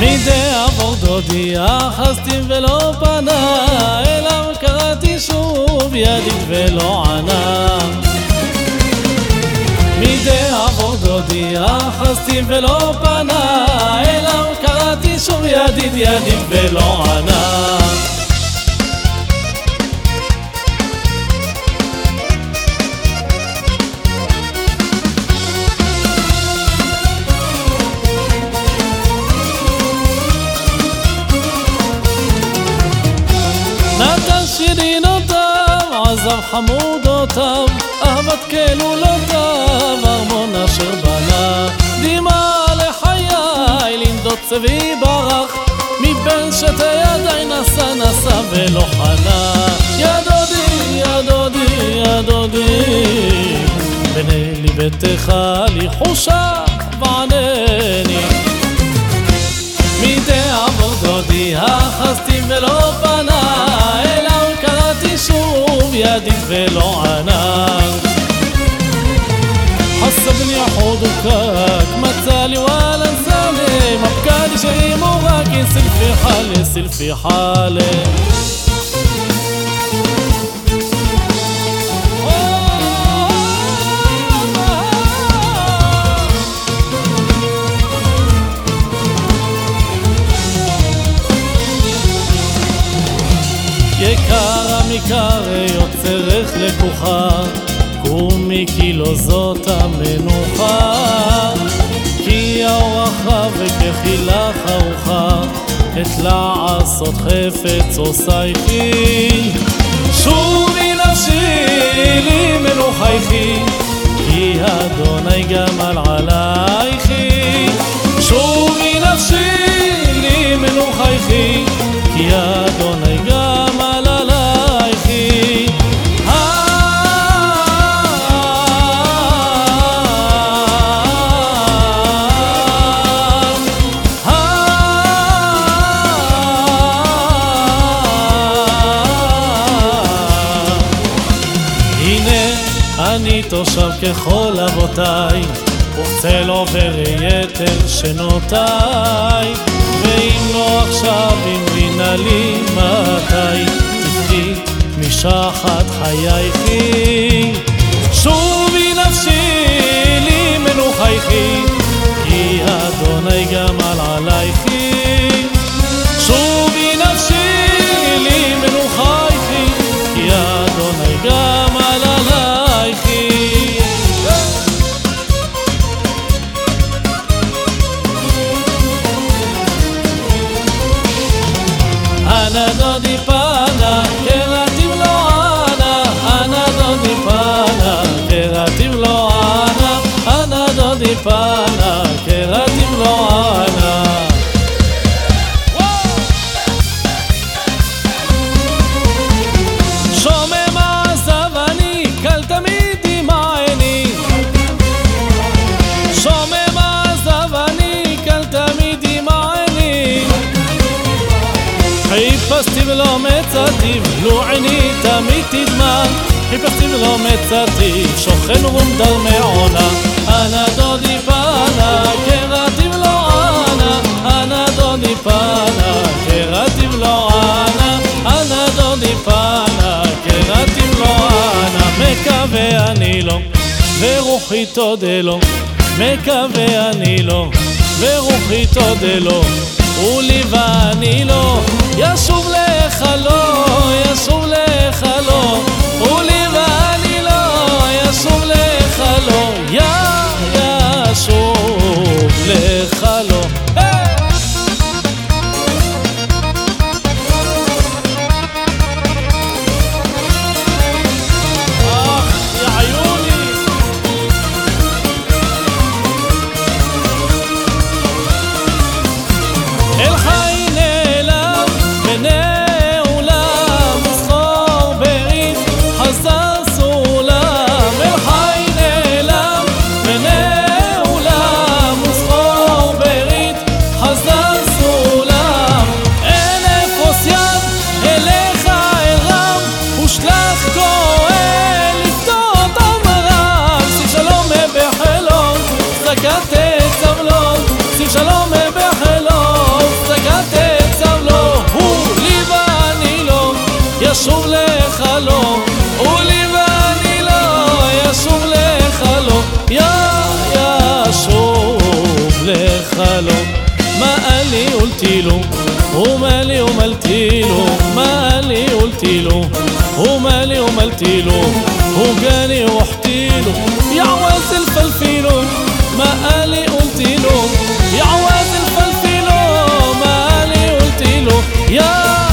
מדי עבור דודי אחזתי ולא פנה אליו קראתי שוב ידי ולא ענה. מדי עבור דודי אחזתי ולא פנה אליו קראתי שוב ידיד ידיד ולא ענה עזב חמודותיו, אהבת כלולותיו, ארמון אשר בנה. דמעה לחיי, לנדוד צבי ברח, מבין שתי ידי נשא נשא ולא חנה. יא דודי, יא דודי, יא דודי, בני לי ביתך לי חושה וענני. מדי עבור דודי אחזתי ולא פנה العنا حسبني حضورك ما تسالي ولا انساني ما بكاني شي مغاكي غاكي سلفي حالي سلفي حالي. Yekara המקר יוצרך לקוחה קומי כי לא זאת המנוחה. כי האור רחב וכחילך ארוחה את לעשות חפץ עושייכי. שובי נפשי לי מנוחייכי כי אדוני גמל עלייכי אני תושב ככל אבותיי, וצל עובר יתר שנותיי, ואם לא עכשיו, אם בינה לי מתי, תבכי משחת חייכי. חיפשתי ולא מצאתי, לו עיני תמיד תדמע. חיפשתי ולא מצאתי, שוכן ומדר מעונה. אנא דודי פנה, קראתי ולא ענה. אנא דודי פנה, קראתי ולא ענה. אנא דודי פנה, קראתי ולא ענה. מקווה אני לא, ורוחי תודה לו. מקווה אני לא, ורוחי תודה לו. וליבה אני לא, ישוב לך לא, ישוב לך לא. וליבה אני לא, ישוב לך לא. יא ישוב לך לא. قلتيله ومالي ومالتيله مالي قلتيله ومالي ومالتيله وجاني وحتيله يا عواز الفلفيلو الفلفيله مالي قلتيله يا عواز الفلفيلو الفلفيله مالي قلتيله يا